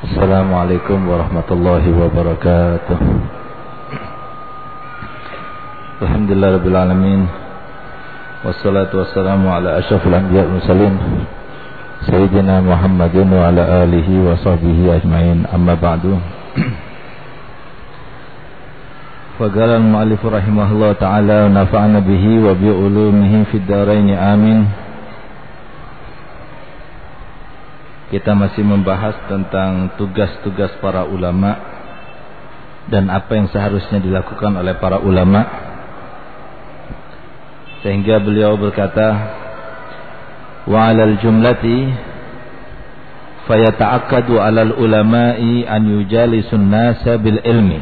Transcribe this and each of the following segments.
السلام عليكم ورحمة الله وبركاته الحمد لله رب العالمين والصلاة والسلام على أشرف الأنبياء والمرسلين سيدنا محمد وعلى آله وصحبه أجمعين أما بعد فقال المؤلف رحمه الله تعالى ونفعنا به وبعلومه في الدارين Kita masih membahas tentang tugas-tugas para ulama dan apa yang seharusnya dilakukan oleh para ulama. Sehingga beliau berkata, "Wa 'alal jumlati fayata'akkadu 'alal ulama'i an yujalisun nasa bil ilmi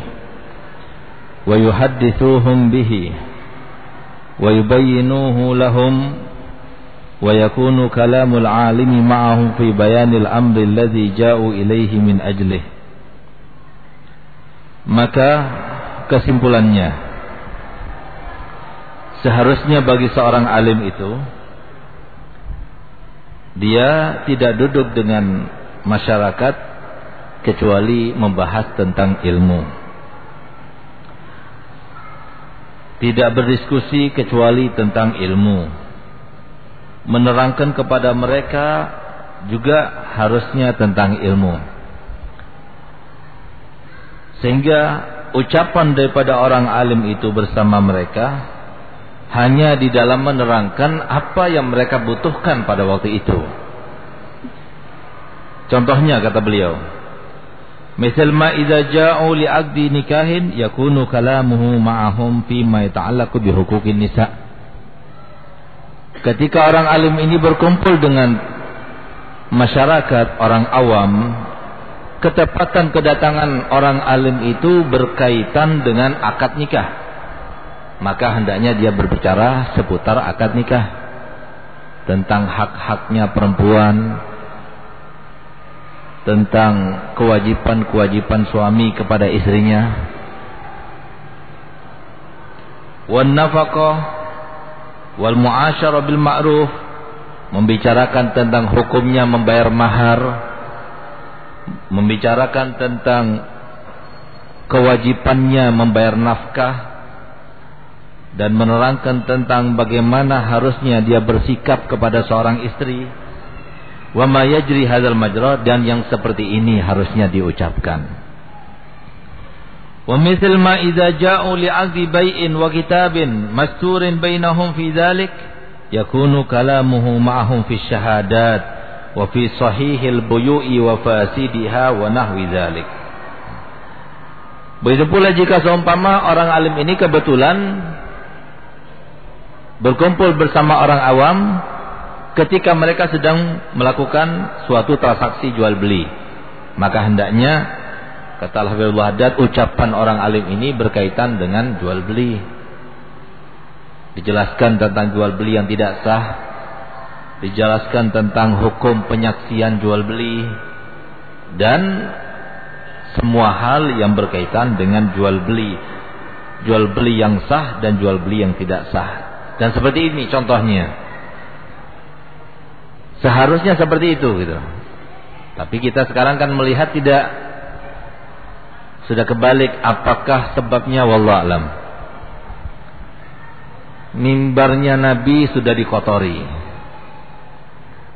wa yuhaddithuhum bihi wa yubayyinuhu lahum ويكون كلام العالم معه في بيان الأمر الذي جاءوا إليه من أجله maka kesimpulannya seharusnya bagi seorang alim itu dia tidak duduk dengan masyarakat kecuali membahas tentang ilmu tidak berdiskusi kecuali tentang ilmu menerangkan kepada mereka juga harusnya tentang ilmu. Sehingga ucapan daripada orang alim itu bersama mereka hanya di dalam menerangkan apa yang mereka butuhkan pada waktu itu. Contohnya kata beliau, Misal ma idza ja'u nikahin yakunu kalamuhu ma'ahum fi ma yata'allaqu bi nisa' Ketika orang alim ini berkumpul dengan masyarakat orang awam, ketepatan kedatangan orang alim itu berkaitan dengan akad nikah. Maka hendaknya dia berbicara seputar akad nikah. Tentang hak-haknya perempuan, tentang kewajiban-kewajiban suami kepada istrinya. Wan nafaqah wal muasyarah bil ma'ruf. Membicarakan tentang hukumnya membayar mahar. Membicarakan tentang kewajibannya membayar nafkah. Dan menerangkan tentang bagaimana harusnya dia bersikap kepada seorang istri. Wa ma yajri hadzal majra dan yang seperti ini harusnya diucapkan ومثل ما إذا جاءوا لعقد بيع وكتاب مستور بينهم في ذلك يكون كلامه معهم في الشهادات وفي صحيح البيوء وفاسدها ونحو ذلك Begitu pula jika seumpama orang alim ini kebetulan berkumpul bersama orang awam ketika mereka sedang melakukan suatu transaksi jual beli. Maka hendaknya Kata Al-Hafizullah Haddad, ucapan orang alim ini berkaitan dengan jual beli. Dijelaskan tentang jual beli yang tidak sah. Dijelaskan tentang hukum penyaksian jual beli. Dan semua hal yang berkaitan dengan jual beli. Jual beli yang sah dan jual beli yang tidak sah. Dan seperti ini contohnya. Seharusnya seperti itu gitu. Tapi kita sekarang kan melihat tidak sudah kebalik apakah sebabnya wallah alam. Mimbarnya Nabi sudah dikotori.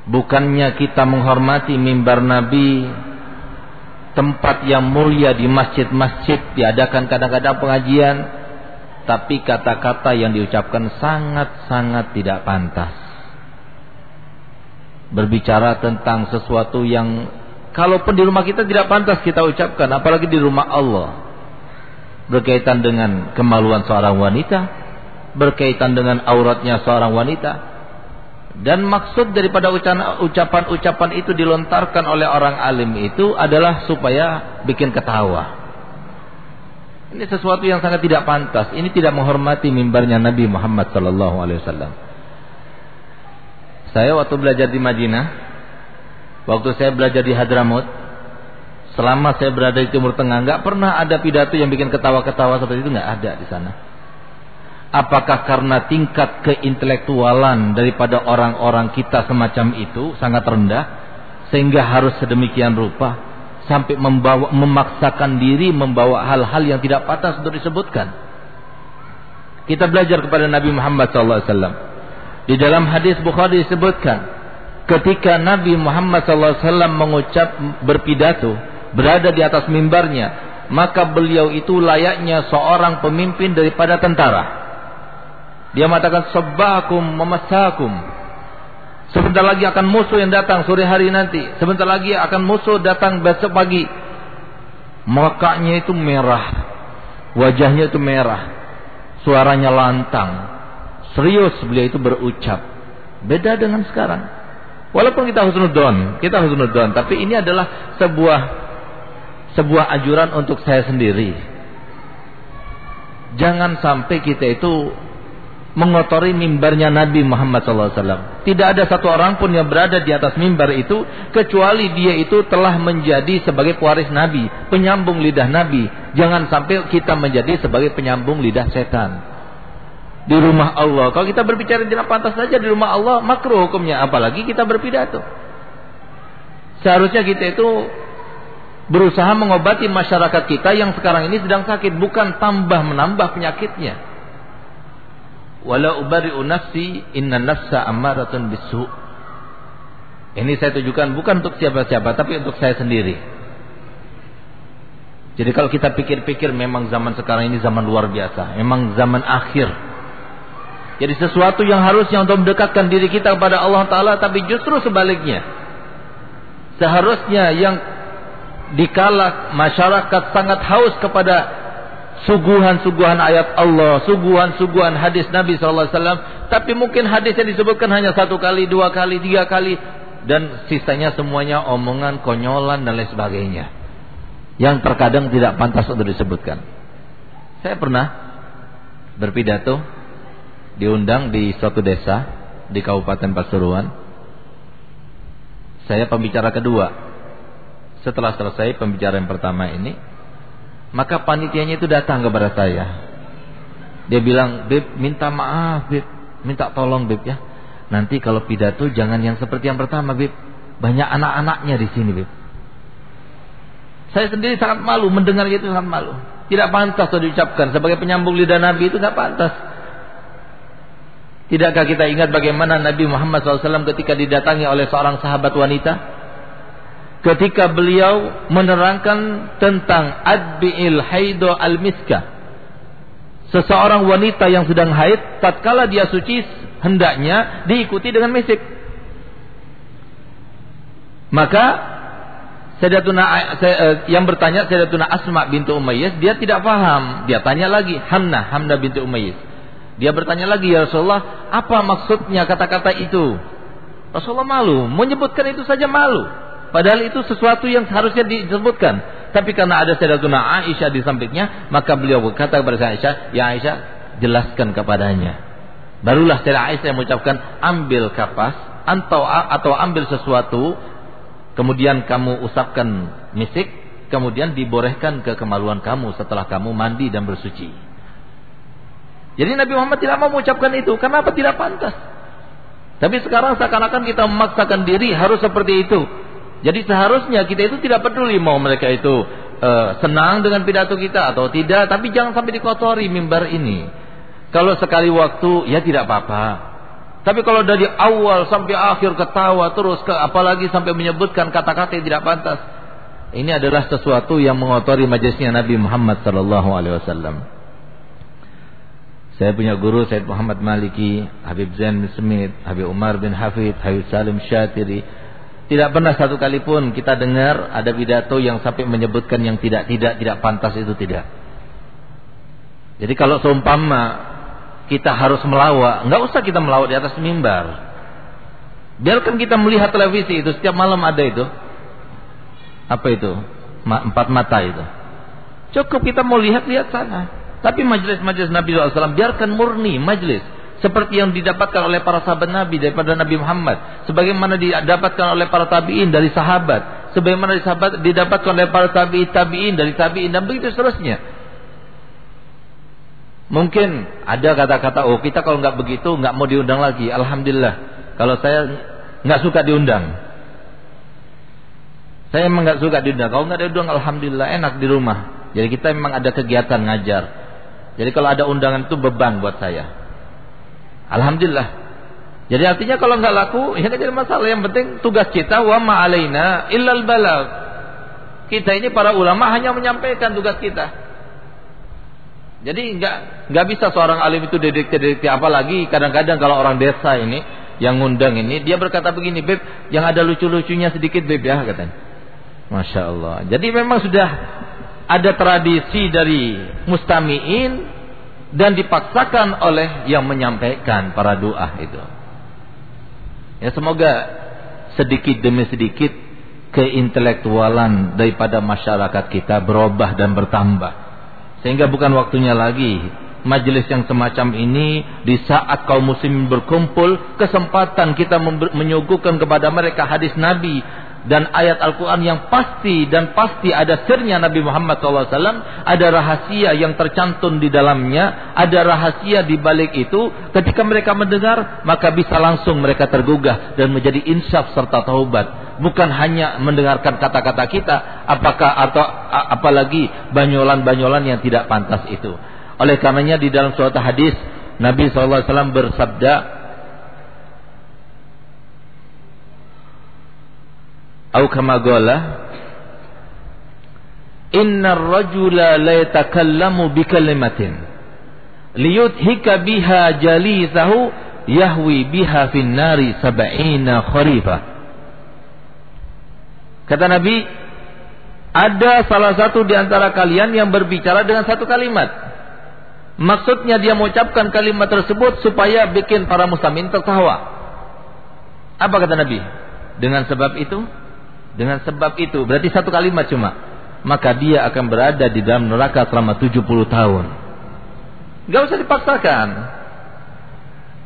Bukannya kita menghormati mimbar Nabi tempat yang mulia di masjid-masjid diadakan kadang-kadang pengajian tapi kata-kata yang diucapkan sangat-sangat tidak pantas. Berbicara tentang sesuatu yang Kalaupun di rumah kita tidak pantas kita ucapkan, apalagi di rumah Allah. Berkaitan dengan kemaluan seorang wanita, berkaitan dengan auratnya seorang wanita. Dan maksud daripada ucapan-ucapan itu dilontarkan oleh orang alim itu adalah supaya bikin ketawa. Ini sesuatu yang sangat tidak pantas. Ini tidak menghormati mimbarnya Nabi Muhammad wasallam. Saya waktu belajar di Madinah, Waktu saya belajar di Hadramut, selama saya berada di Timur Tengah, nggak pernah ada pidato yang bikin ketawa-ketawa seperti itu, nggak ada di sana. Apakah karena tingkat keintelektualan daripada orang-orang kita semacam itu sangat rendah, sehingga harus sedemikian rupa, sampai membawa memaksakan diri membawa hal-hal yang tidak patah untuk disebutkan. Kita belajar kepada Nabi Muhammad SAW. Di dalam hadis Bukhari disebutkan, ketika Nabi Muhammad SAW mengucap berpidato, berada di atas mimbarnya, maka beliau itu layaknya seorang pemimpin daripada tentara. Dia mengatakan sebakum memasakum. Sebentar lagi akan musuh yang datang sore hari nanti. Sebentar lagi akan musuh datang besok pagi. Makanya itu merah. Wajahnya itu merah. Suaranya lantang. Serius beliau itu berucap. Beda dengan sekarang. Walaupun kita husnudon, kita husnudon, tapi ini adalah sebuah sebuah ajuran untuk saya sendiri. Jangan sampai kita itu mengotori mimbarnya Nabi Muhammad SAW. Tidak ada satu orang pun yang berada di atas mimbar itu kecuali dia itu telah menjadi sebagai pewaris Nabi, penyambung lidah Nabi. Jangan sampai kita menjadi sebagai penyambung lidah setan. Di rumah Allah. Kalau kita berbicara tidak pantas saja di rumah Allah, makruh hukumnya. Apalagi kita berpidato. Seharusnya kita itu berusaha mengobati masyarakat kita yang sekarang ini sedang sakit. Bukan tambah menambah penyakitnya wala ubari'u nafsi inna nafsa ammaratun bisu ini saya tujukan bukan untuk siapa-siapa tapi untuk saya sendiri jadi kalau kita pikir-pikir memang zaman sekarang ini zaman luar biasa memang zaman akhir jadi sesuatu yang harusnya untuk mendekatkan diri kita kepada Allah Ta'ala tapi justru sebaliknya seharusnya yang dikala masyarakat sangat haus kepada suguhan-suguhan ayat Allah, suguhan-suguhan hadis Nabi SAW. Tapi mungkin hadis yang disebutkan hanya satu kali, dua kali, tiga kali. Dan sisanya semuanya omongan, konyolan, dan lain sebagainya. Yang terkadang tidak pantas untuk disebutkan. Saya pernah berpidato, diundang di suatu desa, di Kabupaten Pasuruan. Saya pembicara kedua. Setelah selesai pembicaraan pertama ini, maka panitianya itu datang kepada saya. Dia bilang, Beb, minta maaf, Beb. Minta tolong, Beb ya. Nanti kalau pidato jangan yang seperti yang pertama, Beb. Banyak anak-anaknya di sini, Beb. Saya sendiri sangat malu mendengar itu sangat malu. Tidak pantas untuk diucapkan sebagai penyambung lidah Nabi itu tidak pantas. Tidakkah kita ingat bagaimana Nabi Muhammad SAW ketika didatangi oleh seorang sahabat wanita ketika beliau menerangkan tentang adbi'il haido al-miska. Seseorang wanita yang sedang haid, tatkala dia suci, hendaknya diikuti dengan misik. Maka Sayyidatuna eh, yang bertanya Sayyidatuna Asma bintu Umayyah, dia tidak paham. Dia tanya lagi, Hamna, Hamna bintu Umayyah. Dia bertanya lagi, "Ya Rasulullah, apa maksudnya kata-kata itu?" Rasulullah malu, menyebutkan itu saja malu. Padahal itu sesuatu yang seharusnya disebutkan. Tapi karena ada Sayyidatuna Aisyah di sampingnya, maka beliau berkata kepada Aisyah, "Ya Aisyah, jelaskan kepadanya." Barulah Sayyidah Aisyah yang mengucapkan, "Ambil kapas atau atau ambil sesuatu, kemudian kamu usapkan misik, kemudian diborehkan ke kemaluan kamu setelah kamu mandi dan bersuci." Jadi Nabi Muhammad tidak mau mengucapkan itu. Kenapa tidak pantas? Tapi sekarang seakan-akan kita memaksakan diri harus seperti itu. Jadi seharusnya kita itu tidak peduli mau mereka itu uh, senang dengan pidato kita atau tidak, tapi jangan sampai dikotori mimbar ini. Kalau sekali waktu ya tidak apa-apa. Tapi kalau dari awal sampai akhir ketawa terus ke apalagi sampai menyebutkan kata-kata yang tidak pantas. Ini adalah sesuatu yang mengotori majelisnya Nabi Muhammad sallallahu alaihi wasallam. Saya punya guru Said Muhammad Maliki, Habib Zain bin Smith, Habib Umar bin Hafid, Habib Salim Syatiri, tidak pernah satu kali pun kita dengar ada pidato yang sampai menyebutkan yang tidak tidak tidak pantas itu tidak. Jadi kalau seumpama kita harus melawak, nggak usah kita melawak di atas mimbar. Biarkan kita melihat televisi itu setiap malam ada itu. Apa itu? Empat mata itu. Cukup kita mau lihat lihat sana. Tapi majelis-majelis Nabi SAW biarkan murni majelis seperti yang didapatkan oleh para sahabat Nabi daripada Nabi Muhammad, sebagaimana didapatkan oleh para tabiin dari sahabat, sebagaimana sahabat didapatkan oleh para tabiin tabiin dari tabiin dan begitu seterusnya. Mungkin ada kata-kata, oh kita kalau nggak begitu nggak mau diundang lagi. Alhamdulillah, kalau saya nggak suka diundang. Saya memang nggak suka diundang. Kalau nggak ada undang, alhamdulillah enak di rumah. Jadi kita memang ada kegiatan ngajar. Jadi kalau ada undangan itu beban buat saya. Alhamdulillah. Jadi artinya kalau nggak laku, ya nggak jadi masalah. Yang penting tugas kita wa ma'alaina illal balagh. Kita ini para ulama hanya menyampaikan tugas kita. Jadi nggak nggak bisa seorang alim itu dedik-dedik apalagi kadang-kadang kalau orang desa ini yang ngundang ini dia berkata begini, "Beb, yang ada lucu-lucunya sedikit, Beb ya," katanya. Masya Allah. Jadi memang sudah ada tradisi dari mustamiin dan dipaksakan oleh yang menyampaikan para doa itu. Ya semoga sedikit demi sedikit keintelektualan daripada masyarakat kita berubah dan bertambah. Sehingga bukan waktunya lagi majelis yang semacam ini di saat kaum muslimin berkumpul kesempatan kita menyuguhkan kepada mereka hadis Nabi dan ayat Al-Quran yang pasti dan pasti ada sirnya Nabi Muhammad SAW ada rahasia yang tercantum di dalamnya ada rahasia di balik itu. Ketika mereka mendengar maka bisa langsung mereka tergugah dan menjadi insaf serta taubat. Bukan hanya mendengarkan kata-kata kita apakah atau apalagi banyolan-banyolan yang tidak pantas itu. Oleh karenanya di dalam suatu hadis Nabi SAW bersabda atau kama qala Inna rajula la yatakallamu bi kalimatin liyudhika biha jalisahu yahwi biha fin nari sab'ina kharifa Kata Nabi ada salah satu di antara kalian yang berbicara dengan satu kalimat Maksudnya dia mengucapkan kalimat tersebut supaya bikin para muslimin tertawa. Apa kata Nabi? Dengan sebab itu dengan sebab itu, berarti satu kalimat cuma. Maka dia akan berada di dalam neraka selama 70 tahun. Gak usah dipaksakan.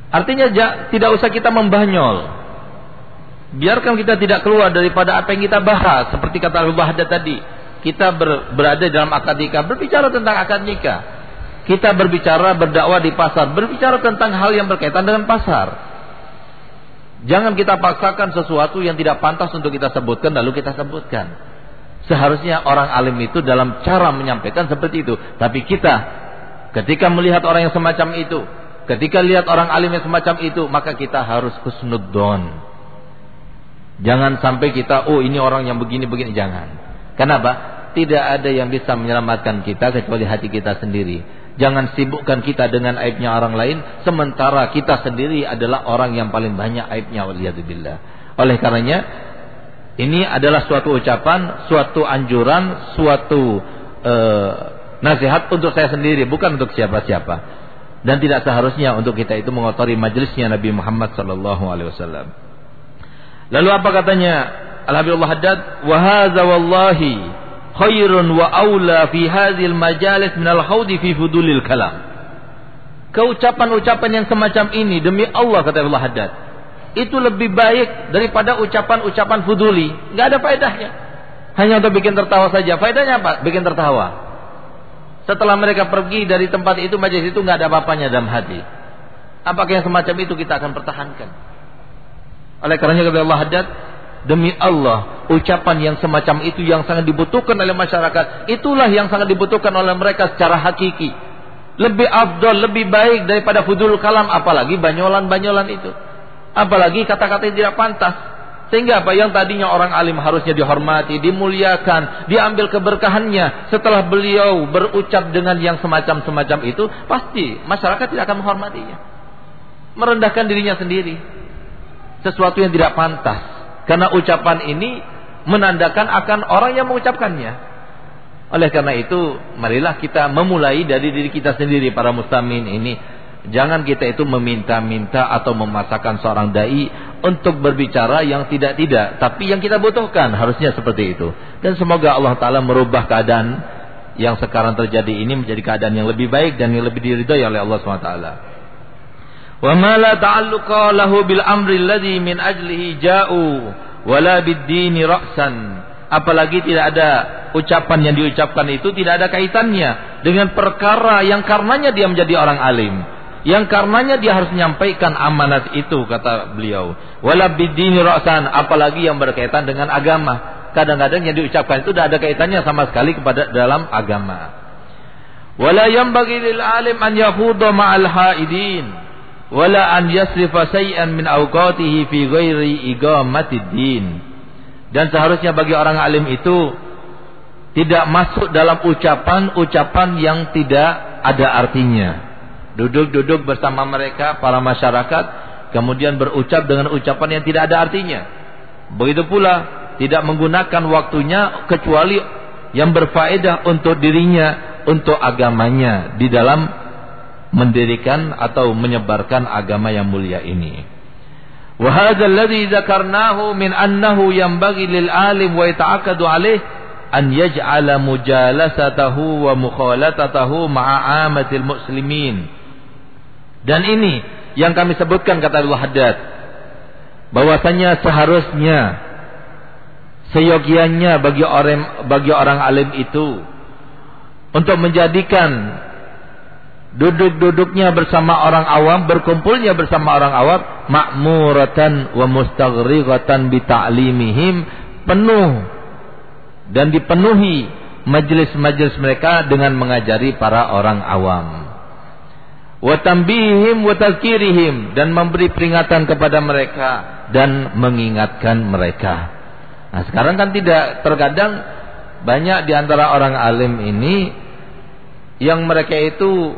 Artinya tidak usah kita membanyol. Biarkan kita tidak keluar daripada apa yang kita bahas. Seperti kata Abu Bahda tadi. Kita ber, berada dalam akad nikah. Berbicara tentang akad nikah. Kita berbicara berdakwah di pasar. Berbicara tentang hal yang berkaitan dengan pasar. Jangan kita paksakan sesuatu yang tidak pantas untuk kita sebutkan lalu kita sebutkan. Seharusnya orang alim itu dalam cara menyampaikan seperti itu. Tapi kita ketika melihat orang yang semacam itu, ketika lihat orang alim yang semacam itu, maka kita harus kusnuddon. Jangan sampai kita, oh ini orang yang begini-begini. Jangan. Kenapa? Tidak ada yang bisa menyelamatkan kita kecuali hati kita sendiri. Jangan sibukkan kita dengan aibnya orang lain sementara kita sendiri adalah orang yang paling banyak aibnya waliyadzubillah. Oleh karenanya ini adalah suatu ucapan, suatu anjuran, suatu uh, nasihat untuk saya sendiri, bukan untuk siapa-siapa. Dan tidak seharusnya untuk kita itu mengotori majelisnya Nabi Muhammad sallallahu alaihi wasallam. Lalu apa katanya? Alhamdulillah Haddad, wa khairun wa aula fi hadhil majalis al haudi fi fudulil kalam. Keucapan-ucapan yang semacam ini demi Allah kata Allah Haddad. Itu lebih baik daripada ucapan-ucapan fuduli. Enggak ada faedahnya. Hanya untuk bikin tertawa saja. Faedahnya apa? Bikin tertawa. Setelah mereka pergi dari tempat itu, majelis itu enggak ada apa-apanya dalam hati. Apakah yang semacam itu kita akan pertahankan? Oleh karenanya kata Allah Haddad, Demi Allah, ucapan yang semacam itu yang sangat dibutuhkan oleh masyarakat, itulah yang sangat dibutuhkan oleh mereka secara hakiki. Lebih abdul, lebih baik daripada fudul kalam, apalagi banyolan-banyolan itu. Apalagi kata-kata yang tidak pantas. Sehingga apa yang tadinya orang alim harusnya dihormati, dimuliakan, diambil keberkahannya. Setelah beliau berucap dengan yang semacam-semacam itu, pasti masyarakat tidak akan menghormatinya. Merendahkan dirinya sendiri. Sesuatu yang tidak pantas. Karena ucapan ini menandakan akan orang yang mengucapkannya. Oleh karena itu, marilah kita memulai dari diri kita sendiri para mustamin ini. Jangan kita itu meminta-minta atau memasakkan seorang dai untuk berbicara yang tidak-tidak, tapi yang kita butuhkan harusnya seperti itu. Dan semoga Allah taala merubah keadaan yang sekarang terjadi ini menjadi keadaan yang lebih baik dan yang lebih diridhai oleh Allah SWT. Wa ma la ta'alluqa lahu bil amri alladhi min ajlihi ja'u wala bid-dini ra'san. Apalagi tidak ada ucapan yang diucapkan itu tidak ada kaitannya dengan perkara yang karenanya dia menjadi orang alim. Yang karenanya dia harus menyampaikan amanat itu kata beliau. Wala bid-dini ra'san, apalagi yang berkaitan dengan agama. kadang-kadang yang diucapkan itu tidak ada kaitannya sama sekali kepada dalam agama. Wala yanbaghi lil alim an yakhudha ma'al haidin wala an yasrifa min awqatihi fi ghairi iqamatid din. Dan seharusnya bagi orang alim itu tidak masuk dalam ucapan-ucapan yang tidak ada artinya. Duduk-duduk bersama mereka para masyarakat kemudian berucap dengan ucapan yang tidak ada artinya. Begitu pula tidak menggunakan waktunya kecuali yang berfaedah untuk dirinya, untuk agamanya di dalam mendirikan atau menyebarkan agama yang mulia ini. Lil alim wa an wa. Dan ini yang kami sebutkan kata Allah Haddad bahwasanya seharusnya seyogianya bagi orang bagi orang alim itu untuk menjadikan duduk-duduknya bersama orang awam, berkumpulnya bersama orang awam, makmuratan wa mustaghriqatan bi ta'limihim penuh dan dipenuhi majelis-majelis mereka dengan mengajari para orang awam. Wa tanbihim wa tazkirihim dan memberi peringatan kepada mereka dan mengingatkan mereka. Nah sekarang kan tidak terkadang banyak di antara orang alim ini yang mereka itu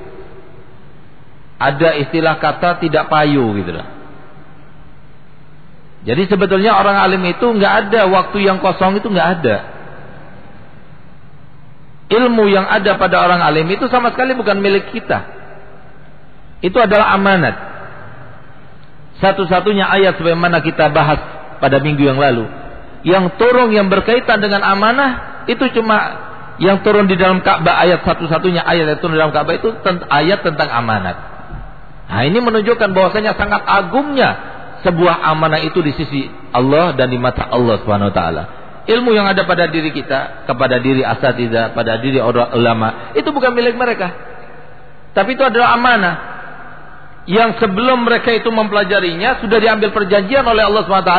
ada istilah kata tidak payu gitu lah. Jadi sebetulnya orang alim itu nggak ada waktu yang kosong itu nggak ada. Ilmu yang ada pada orang alim itu sama sekali bukan milik kita. Itu adalah amanat. Satu-satunya ayat sebagaimana kita bahas pada minggu yang lalu yang turun yang berkaitan dengan amanah itu cuma yang turun di dalam Ka'bah ayat satu-satunya ayat yang turun di dalam Ka'bah itu ayat tentang amanat. Nah, ini menunjukkan bahwasanya sangat agungnya sebuah amanah itu di sisi Allah dan di mata Allah Subhanahu taala. Ilmu yang ada pada diri kita, kepada diri asatidzah, pada diri orang ulama, itu bukan milik mereka. Tapi itu adalah amanah yang sebelum mereka itu mempelajarinya sudah diambil perjanjian oleh Allah SWT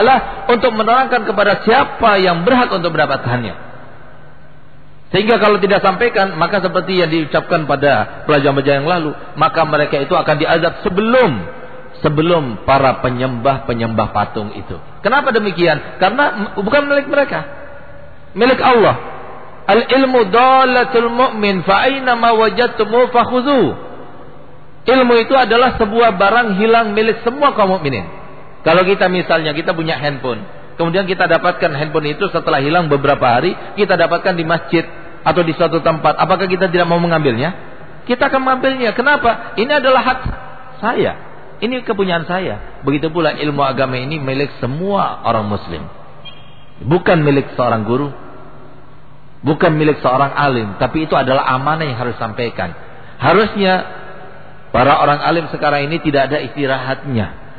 untuk menerangkan kepada siapa yang berhak untuk mendapatkannya. Sehingga kalau tidak sampaikan, maka seperti yang diucapkan pada pelajaran-pelajaran yang lalu, maka mereka itu akan diazab sebelum sebelum para penyembah-penyembah patung itu. Kenapa demikian? Karena bukan milik mereka. Milik Allah. Al-ilmu dalatul mu'min fa aina ma wajadtumu fakhudhu. Ilmu itu adalah sebuah barang hilang milik semua kaum mukminin. Kalau kita misalnya kita punya handphone, kemudian kita dapatkan handphone itu setelah hilang beberapa hari, kita dapatkan di masjid atau di suatu tempat, apakah kita tidak mau mengambilnya? Kita akan mengambilnya. Kenapa? Ini adalah hak saya. Ini kepunyaan saya. Begitu pula ilmu agama ini milik semua orang muslim. Bukan milik seorang guru. Bukan milik seorang alim. Tapi itu adalah amanah yang harus disampaikan. Harusnya Para orang alim sekarang ini tidak ada istirahatnya.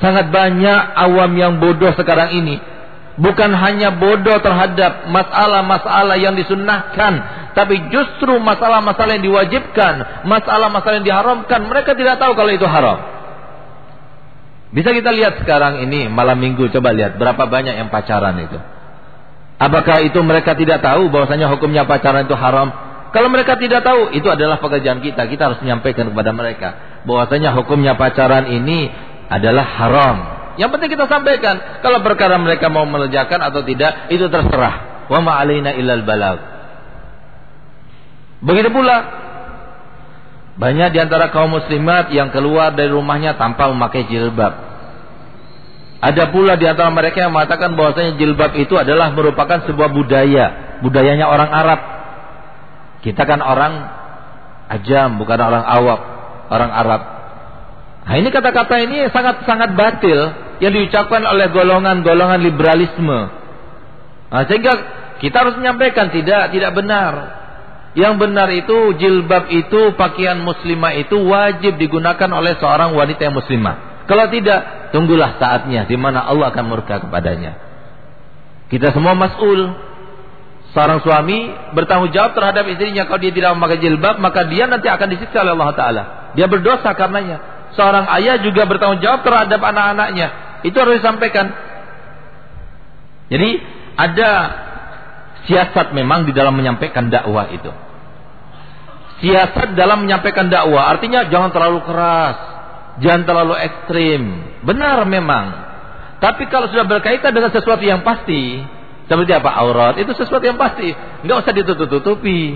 Sangat banyak awam yang bodoh sekarang ini. Bukan hanya bodoh terhadap masalah-masalah yang disunnahkan. Tapi justru masalah-masalah yang diwajibkan. Masalah-masalah yang diharamkan. Mereka tidak tahu kalau itu haram. Bisa kita lihat sekarang ini malam minggu. Coba lihat berapa banyak yang pacaran itu. Apakah itu mereka tidak tahu bahwasanya hukumnya pacaran itu haram? Kalau mereka tidak tahu, itu adalah pekerjaan kita. Kita harus menyampaikan kepada mereka bahwasanya hukumnya pacaran ini adalah haram. Yang penting kita sampaikan. Kalau perkara mereka mau melejakan atau tidak, itu terserah. Wa ma'alaina illal balag. Begitu pula banyak di antara kaum muslimat yang keluar dari rumahnya tanpa memakai jilbab. Ada pula di antara mereka yang mengatakan bahwasanya jilbab itu adalah merupakan sebuah budaya, budayanya orang Arab. Kita kan orang ajam, bukan orang awak, orang Arab. Nah ini kata-kata ini sangat-sangat batil yang diucapkan oleh golongan-golongan liberalisme. Nah, sehingga kita harus menyampaikan tidak, tidak benar. Yang benar itu jilbab itu pakaian muslimah itu wajib digunakan oleh seorang wanita yang muslimah. Kalau tidak, tunggulah saatnya di mana Allah akan murka kepadanya. Kita semua mas'ul Seorang suami bertanggung jawab terhadap istrinya kalau dia tidak memakai jilbab, maka dia nanti akan disiksa oleh Allah Taala. Dia berdosa karenanya. Seorang ayah juga bertanggung jawab terhadap anak-anaknya. Itu harus disampaikan. Jadi ada Siasat memang di dalam menyampaikan dakwah itu. Siasat dalam menyampaikan dakwah artinya jangan terlalu keras, jangan terlalu ekstrim. Benar memang. Tapi kalau sudah berkaitan dengan sesuatu yang pasti, seperti apa aurat, itu sesuatu yang pasti, nggak usah ditutup-tutupi.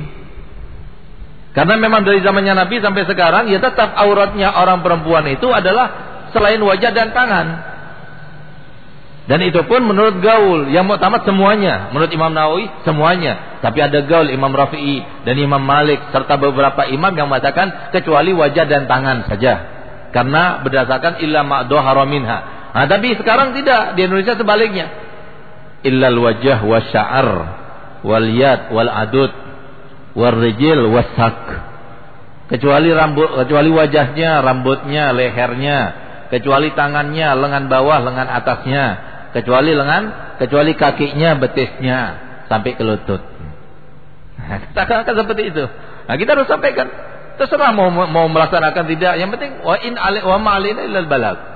Karena memang dari zamannya Nabi sampai sekarang ya tetap auratnya orang perempuan itu adalah selain wajah dan tangan. Dan itu pun menurut gaul yang mau tamat semuanya, menurut Imam Nawawi semuanya. Tapi ada gaul Imam Rafi'i dan Imam Malik serta beberapa imam yang mengatakan kecuali wajah dan tangan saja. Karena berdasarkan illa ma'dohara minha. Nah, tapi sekarang tidak di Indonesia sebaliknya. Illa wajah wa sya'ar wal yad wal adud warrijil wasak. Kecuali rambut kecuali wajahnya rambutnya lehernya. Kecuali tangannya lengan bawah lengan atasnya. Kecuali lengan kecuali kakinya betisnya. Sampai ke lutut. Nah, kita akan seperti itu. Nah kita harus sampaikan. Terserah mau mau melaksanakan tidak. Yang penting wa in ali wa ma alina illal balag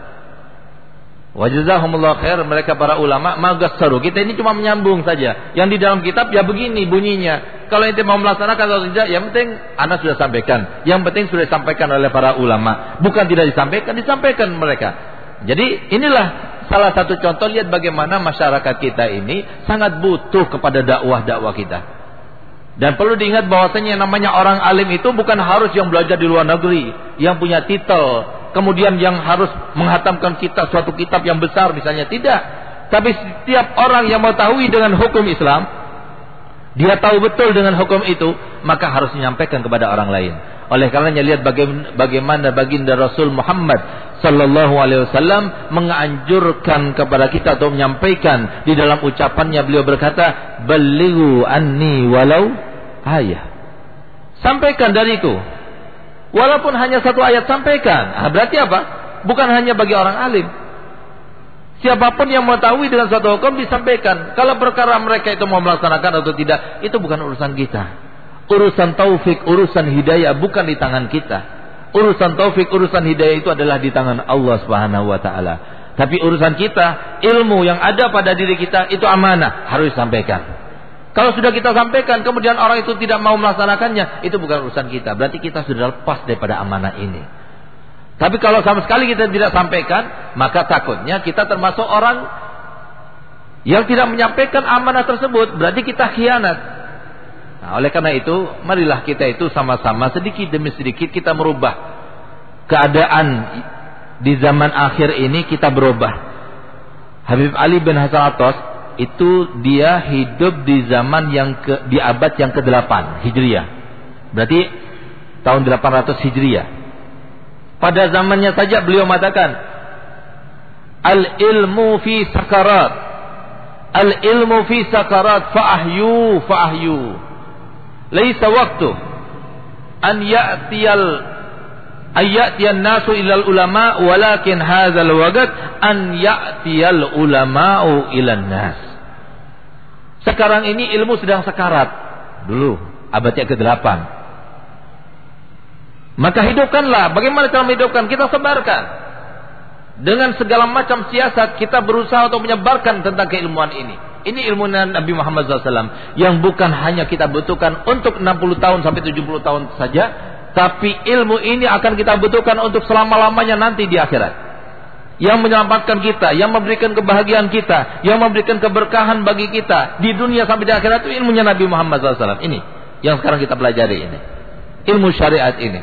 Wajazahumullah khair mereka para ulama magassaru. Kita ini cuma menyambung saja. Yang di dalam kitab ya begini bunyinya. Kalau ente mau melaksanakan atau tidak, yang penting anak sudah sampaikan. Yang penting sudah disampaikan oleh para ulama. Bukan tidak disampaikan, disampaikan mereka. Jadi inilah salah satu contoh lihat bagaimana masyarakat kita ini sangat butuh kepada dakwah-dakwah kita. Dan perlu diingat bahwasanya yang namanya orang alim itu bukan harus yang belajar di luar negeri, yang punya titel, kemudian yang harus menghatamkan kita suatu kitab yang besar misalnya. Tidak. Tapi setiap orang yang mau tahu dengan hukum Islam dia tahu betul dengan hukum itu maka harus menyampaikan kepada orang lain. Oleh karenanya lihat bagaimana baginda Rasul Muhammad sallallahu alaihi wasallam menganjurkan kepada kita untuk menyampaikan di dalam ucapannya beliau berkata balighu anni walau ayah sampaikan dariku Walaupun hanya satu ayat sampaikan. Nah, berarti apa? Bukan hanya bagi orang alim. Siapa pun yang mengetahui dengan suatu hukum disampaikan. Kalau perkara mereka itu mau melaksanakan atau tidak, itu bukan urusan kita. Urusan taufik, urusan hidayah bukan di tangan kita. Urusan taufik, urusan hidayah itu adalah di tangan Allah Subhanahu wa taala. Tapi urusan kita, ilmu yang ada pada diri kita itu amanah, harus disampaikan. Kalau sudah kita sampaikan, kemudian orang itu tidak mau melaksanakannya, itu bukan urusan kita. Berarti kita sudah lepas daripada amanah ini. Tapi kalau sama sekali kita tidak sampaikan, maka takutnya kita termasuk orang yang tidak menyampaikan amanah tersebut. Berarti kita khianat. Nah, oleh karena itu, marilah kita itu sama-sama sedikit demi sedikit kita merubah keadaan di zaman akhir ini kita berubah. Habib Ali bin Hasan Atos itu dia hidup di zaman yang ke, di abad yang ke-8 Hijriah. Berarti tahun 800 Hijriah. Pada zamannya saja beliau mengatakan al ilmu fi sakarat. Al ilmu fi sakarat fa'ahyu fa'ahyu. Laisa waktu an ya'tiyal ayyatiyan nasu ilal ulama walakin hadzal waqt an ya'tiyal ulama'u ilan nas sekarang ini ilmu sedang sekarat. Dulu, abad yang ke-8. Maka hidupkanlah. Bagaimana cara menghidupkan? Kita sebarkan. Dengan segala macam siasat kita berusaha untuk menyebarkan tentang keilmuan ini. Ini ilmu Nabi Muhammad SAW yang bukan hanya kita butuhkan untuk 60 tahun sampai 70 tahun saja, tapi ilmu ini akan kita butuhkan untuk selama-lamanya nanti di akhirat yang menyelamatkan kita, yang memberikan kebahagiaan kita, yang memberikan keberkahan bagi kita di dunia sampai di akhirat itu ilmunya Nabi Muhammad SAW. Ini yang sekarang kita pelajari ini. Ilmu syariat ini.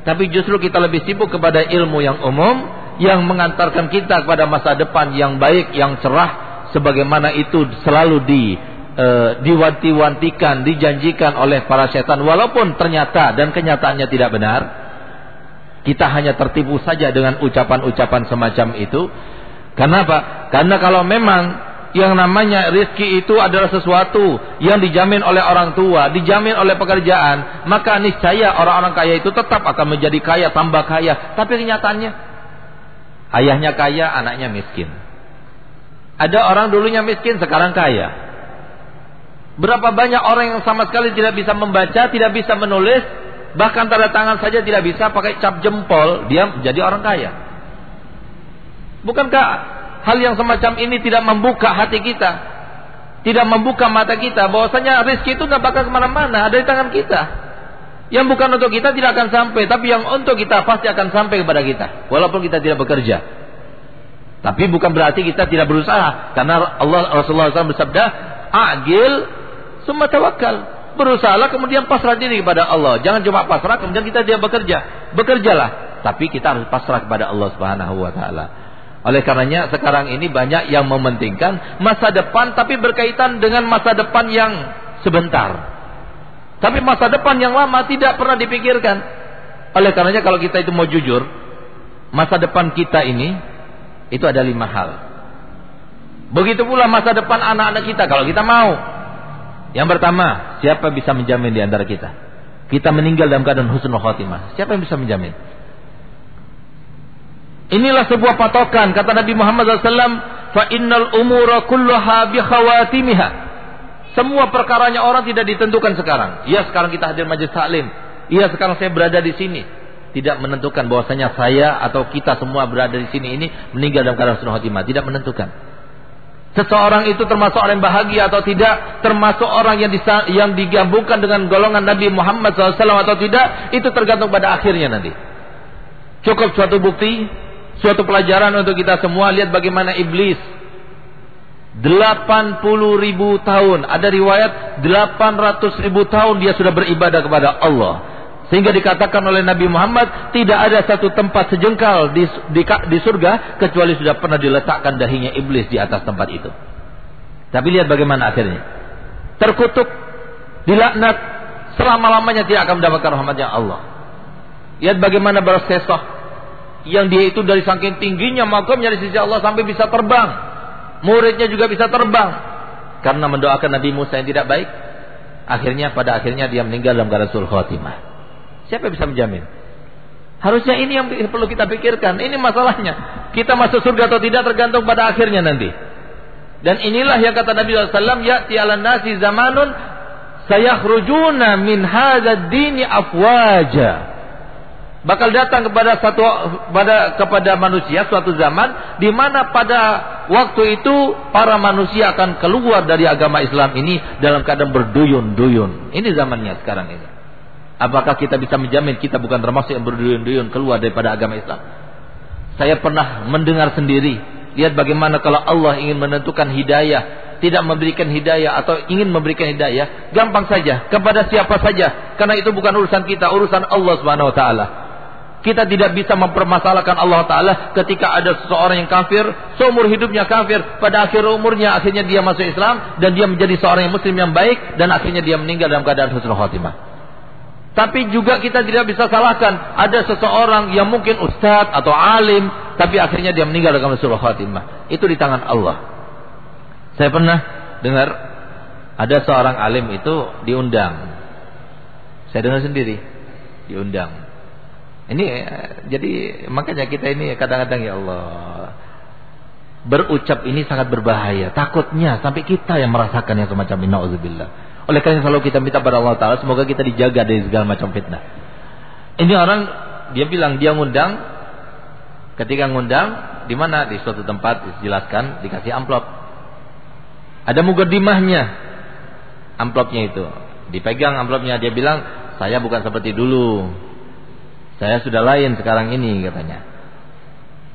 Tapi justru kita lebih sibuk kepada ilmu yang umum yang mengantarkan kita kepada masa depan yang baik, yang cerah sebagaimana itu selalu di e, diwanti-wantikan, dijanjikan oleh para setan walaupun ternyata dan kenyataannya tidak benar kita hanya tertipu saja dengan ucapan-ucapan semacam itu. Kenapa? Karena kalau memang yang namanya rizki itu adalah sesuatu yang dijamin oleh orang tua, dijamin oleh pekerjaan, maka niscaya orang-orang kaya itu tetap akan menjadi kaya, tambah kaya. Tapi kenyataannya, ayahnya kaya, anaknya miskin. Ada orang dulunya miskin, sekarang kaya. Berapa banyak orang yang sama sekali tidak bisa membaca, tidak bisa menulis, Bahkan tanda tangan saja tidak bisa pakai cap jempol, dia menjadi orang kaya. Bukankah hal yang semacam ini tidak membuka hati kita? tidak membuka mata kita bahwasanya rezeki itu nggak bakal ke mana-mana, ada di tangan kita. Yang bukan untuk kita tidak akan sampai, tapi yang untuk kita pasti akan sampai kepada kita, walaupun kita tidak bekerja. Tapi bukan berarti kita tidak berusaha, karena Allah Rasulullah SAW bersabda, "Agil, semua tawakal." Berusahalah kemudian pasrah diri kepada Allah. Jangan cuma pasrah kemudian kita dia bekerja. Bekerjalah, tapi kita harus pasrah kepada Allah Subhanahu wa taala. Oleh karenanya sekarang ini banyak yang mementingkan masa depan tapi berkaitan dengan masa depan yang sebentar. Tapi masa depan yang lama tidak pernah dipikirkan. Oleh karenanya kalau kita itu mau jujur, masa depan kita ini itu ada lima hal. Begitu pula masa depan anak-anak kita kalau kita mau. Yang pertama, siapa bisa menjamin di antara kita? Kita meninggal dalam keadaan husnul khotimah. Siapa yang bisa menjamin? Inilah sebuah patokan kata Nabi Muhammad SAW. Fa innal umura kulluha bi khawatimiha. Semua perkaranya orang tidak ditentukan sekarang. Ya sekarang kita hadir majlis taklim. Iya sekarang saya berada di sini. Tidak menentukan bahwasanya saya atau kita semua berada di sini ini meninggal dalam keadaan husnul khotimah. Tidak menentukan. Seseorang itu termasuk orang yang bahagia atau tidak, termasuk orang yang disa, yang digabungkan dengan golongan Nabi Muhammad SAW atau tidak, itu tergantung pada akhirnya nanti. Cukup suatu bukti Suatu pelajaran untuk kita semua lihat bagaimana iblis 80 ribu tahun Ada riwayat 800 ribu tahun dia sudah beribadah kepada Allah Sehingga dikatakan oleh Nabi Muhammad Tidak ada satu tempat sejengkal di, di, di surga Kecuali sudah pernah diletakkan dahinya iblis di atas tempat itu Tapi lihat bagaimana akhirnya Terkutuk Dilaknat Selama-lamanya tidak akan mendapatkan rahmatnya Allah Lihat bagaimana bersesah yang dia itu dari saking tingginya makamnya di sisi Allah sampai bisa terbang. Muridnya juga bisa terbang karena mendoakan Nabi Musa yang tidak baik. Akhirnya pada akhirnya dia meninggal dalam keadaan khotimah. Siapa yang bisa menjamin? Harusnya ini yang perlu kita pikirkan. Ini masalahnya. Kita masuk surga atau tidak tergantung pada akhirnya nanti. Dan inilah yang kata Nabi SAW, Ya ti'alan nasi zamanun sayakhrujuna min hadad dini afwaja bakal datang kepada satu pada kepada manusia suatu zaman di mana pada waktu itu para manusia akan keluar dari agama Islam ini dalam keadaan berduyun-duyun. Ini zamannya sekarang ini. Apakah kita bisa menjamin kita bukan termasuk yang berduyun-duyun keluar daripada agama Islam? Saya pernah mendengar sendiri, lihat bagaimana kalau Allah ingin menentukan hidayah tidak memberikan hidayah atau ingin memberikan hidayah, gampang saja kepada siapa saja, karena itu bukan urusan kita, urusan Allah Subhanahu wa taala. Kita tidak bisa mempermasalahkan Allah Ta'ala ketika ada seseorang yang kafir, seumur hidupnya kafir, pada akhir umurnya akhirnya dia masuk Islam, dan dia menjadi seorang yang muslim yang baik, dan akhirnya dia meninggal dalam keadaan husnul khatimah. Tapi juga kita tidak bisa salahkan, ada seseorang yang mungkin ustadz atau alim, tapi akhirnya dia meninggal dalam husnul khatimah. Itu di tangan Allah. Saya pernah dengar, ada seorang alim itu diundang. Saya dengar sendiri, diundang ini jadi makanya kita ini kadang-kadang ya Allah berucap ini sangat berbahaya. Takutnya sampai kita yang merasakan yang semacam ini. Nauzubillah. Oleh karena selalu kita minta pada Allah Taala semoga kita dijaga dari segala macam fitnah. Ini orang dia bilang dia ngundang ketika ngundang di mana di suatu tempat dijelaskan dikasih amplop. Ada mugadimahnya amplopnya itu. Dipegang amplopnya dia bilang saya bukan seperti dulu saya sudah lain sekarang ini katanya.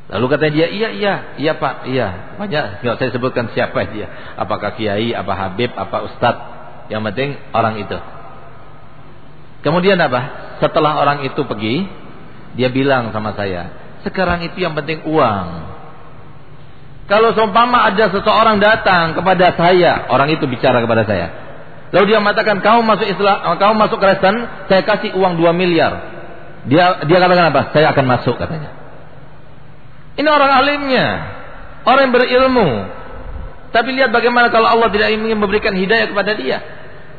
Lalu katanya dia, iya iya, iya pak, iya. Banyak nggak saya sebutkan siapa dia. Apakah kiai, apa habib, apa ustadz. Yang penting orang itu. Kemudian apa? Setelah orang itu pergi, dia bilang sama saya, sekarang itu yang penting uang. Kalau seumpama ada seseorang datang kepada saya, orang itu bicara kepada saya. Lalu dia mengatakan, kamu masuk Islam, kamu masuk Kristen, saya kasih uang 2 miliar. Dia dia katakan apa? Saya akan masuk katanya. Ini orang alimnya, orang yang berilmu. Tapi lihat bagaimana kalau Allah tidak ingin memberikan hidayah kepada dia.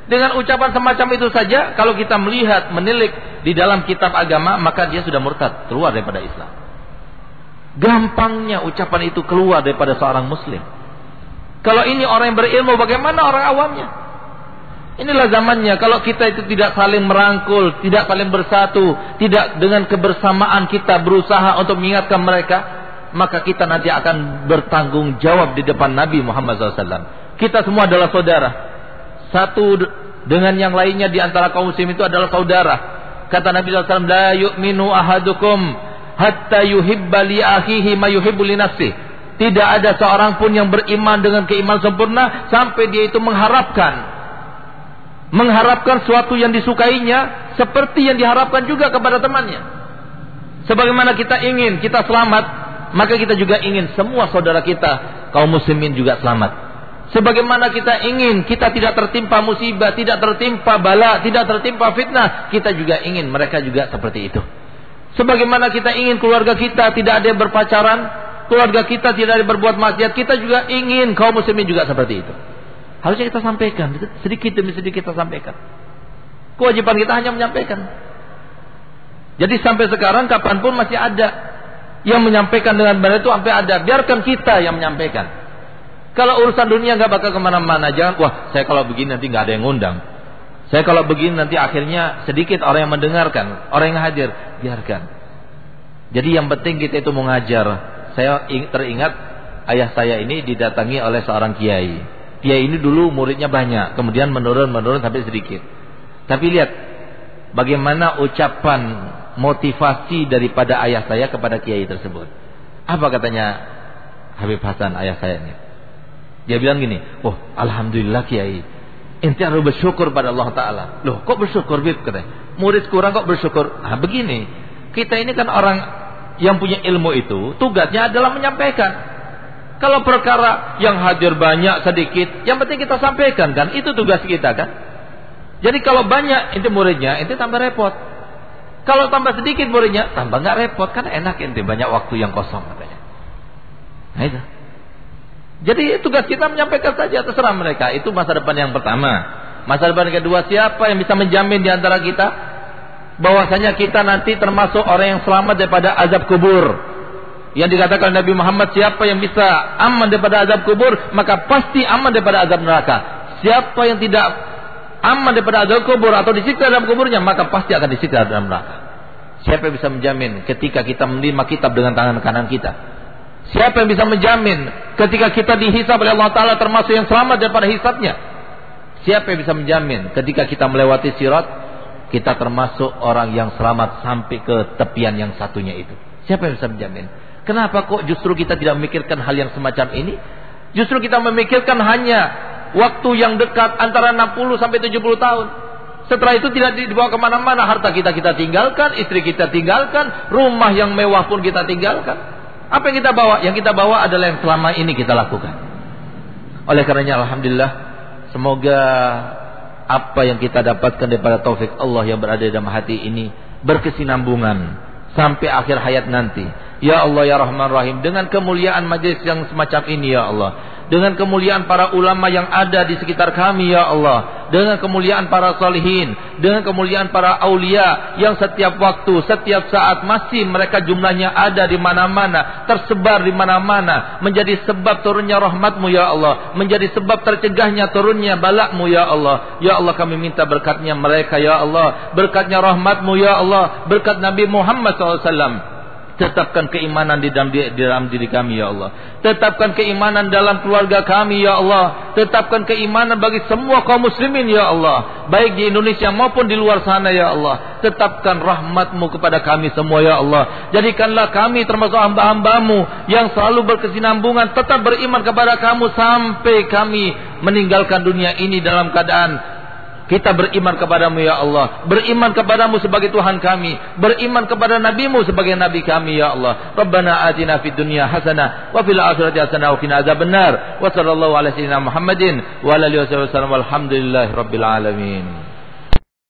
Dengan ucapan semacam itu saja, kalau kita melihat, menilik di dalam kitab agama, maka dia sudah murtad, keluar daripada Islam. Gampangnya ucapan itu keluar daripada seorang muslim. Kalau ini orang yang berilmu, bagaimana orang awamnya? Inilah zamannya kalau kita itu tidak saling merangkul, tidak saling bersatu, tidak dengan kebersamaan kita berusaha untuk mengingatkan mereka, maka kita nanti akan bertanggung jawab di depan Nabi Muhammad SAW. Kita semua adalah saudara. Satu dengan yang lainnya di antara kaum muslim itu adalah saudara. Kata Nabi SAW, La yu'minu ahadukum hatta yuhibba li akhihi ma yuhibbu li. Tidak ada seorang pun yang beriman dengan keimanan sempurna sampai dia itu mengharapkan mengharapkan suatu yang disukainya seperti yang diharapkan juga kepada temannya. Sebagaimana kita ingin kita selamat, maka kita juga ingin semua saudara kita kaum muslimin juga selamat. Sebagaimana kita ingin kita tidak tertimpa musibah, tidak tertimpa bala, tidak tertimpa fitnah, kita juga ingin mereka juga seperti itu. Sebagaimana kita ingin keluarga kita tidak ada yang berpacaran, keluarga kita tidak ada yang berbuat maksiat, kita juga ingin kaum muslimin juga seperti itu. Harusnya kita sampaikan, sedikit demi sedikit kita sampaikan. Kewajiban kita hanya menyampaikan. Jadi sampai sekarang kapan pun masih ada yang menyampaikan dengan benar itu sampai ada. Biarkan kita yang menyampaikan. Kalau urusan dunia nggak bakal ke mana-mana. Jangan, wah saya kalau begini nanti nggak ada yang ngundang. Saya kalau begini nanti akhirnya sedikit orang yang mendengarkan, orang yang hadir. Biarkan. Jadi yang penting kita itu mengajar. Saya teringat ayah saya ini didatangi oleh seorang kiai. Kiai ini dulu muridnya banyak, kemudian menurun menurun sampai sedikit. Tapi lihat bagaimana ucapan motivasi daripada ayah saya kepada kiai tersebut. Apa katanya Habib Hasan ayah saya ini? Dia bilang gini, oh alhamdulillah kiai, ente harus bersyukur pada Allah Taala. Loh, kok bersyukur Bib katanya? Murid kurang kok bersyukur? Ah begini, kita ini kan orang yang punya ilmu itu, tugasnya adalah menyampaikan. Kalau perkara yang hadir banyak sedikit, yang penting kita sampaikan kan, itu tugas kita kan. Jadi kalau banyak ente muridnya, ente tambah repot. Kalau tambah sedikit muridnya, tambah nggak repot kan enak ente banyak waktu yang kosong katanya. Nah itu. Jadi tugas kita menyampaikan saja terserah mereka. Itu masa depan yang pertama. Masa depan kedua, siapa yang bisa menjamin di antara kita bahwasanya kita nanti termasuk orang yang selamat daripada azab kubur. Yang dikatakan Nabi Muhammad, siapa yang bisa aman daripada azab kubur, maka pasti aman daripada azab neraka. Siapa yang tidak aman daripada azab kubur atau disiksa dalam kuburnya, maka pasti akan disiksa dalam neraka. Siapa yang bisa menjamin ketika kita menerima kitab dengan tangan kanan kita? Siapa yang bisa menjamin ketika kita dihisab oleh Allah Ta'ala termasuk yang selamat daripada hisabnya? Siapa yang bisa menjamin ketika kita melewati sirat kita termasuk orang yang selamat sampai ke tepian yang satunya itu? Siapa yang bisa menjamin? Kenapa kok justru kita tidak memikirkan hal yang semacam ini? Justru kita memikirkan hanya waktu yang dekat antara 60 sampai 70 tahun. Setelah itu tidak dibawa ke mana-mana. Harta kita kita tinggalkan, istri kita tinggalkan, rumah yang mewah pun kita tinggalkan. Apa yang kita bawa? Yang kita bawa adalah yang selama ini kita lakukan. Oleh karenanya Alhamdulillah. Semoga apa yang kita dapatkan daripada taufik Allah yang berada dalam hati ini berkesinambungan sampai akhir hayat nanti. Ya Allah ya Rahman Rahim dengan kemuliaan majlis yang semacam ini ya Allah dengan kemuliaan para ulama yang ada di sekitar kami ya Allah. Dengan kemuliaan para salihin. Dengan kemuliaan para aulia yang setiap waktu setiap saat masih mereka jumlahnya ada di mana-mana tersebar di mana-mana menjadi sebab turunnya rahmatmu ya Allah. Menjadi sebab tercegahnya turunnya balakmu ya Allah. Ya Allah kami minta berkatnya mereka ya Allah. Berkatnya rahmatmu ya Allah. Berkat Nabi Muhammad SAW Tetapkan keimanan di dalam, di dalam diri kami ya Allah. Tetapkan keimanan dalam keluarga kami ya Allah. Tetapkan keimanan bagi semua kaum muslimin ya Allah. Baik di Indonesia maupun di luar sana ya Allah. Tetapkan rahmatmu kepada kami semua ya Allah. Jadikanlah kami termasuk hamba-hambamu yang selalu berkesinambungan. Tetap beriman kepada kamu sampai kami meninggalkan dunia ini dalam keadaan kita beriman kepadamu ya Allah. Beriman kepadamu sebagai Tuhan kami. Beriman kepada nabimu sebagai nabi kami ya Allah. Rabbana atina fid dunya hasanah. Wa fil akhirati hasanah. Wa qina azab benar. Wa sallallahu ala sayyidina Muhammadin. Wa ala alihi wa sallam. Walhamdulillahi rabbil alamin.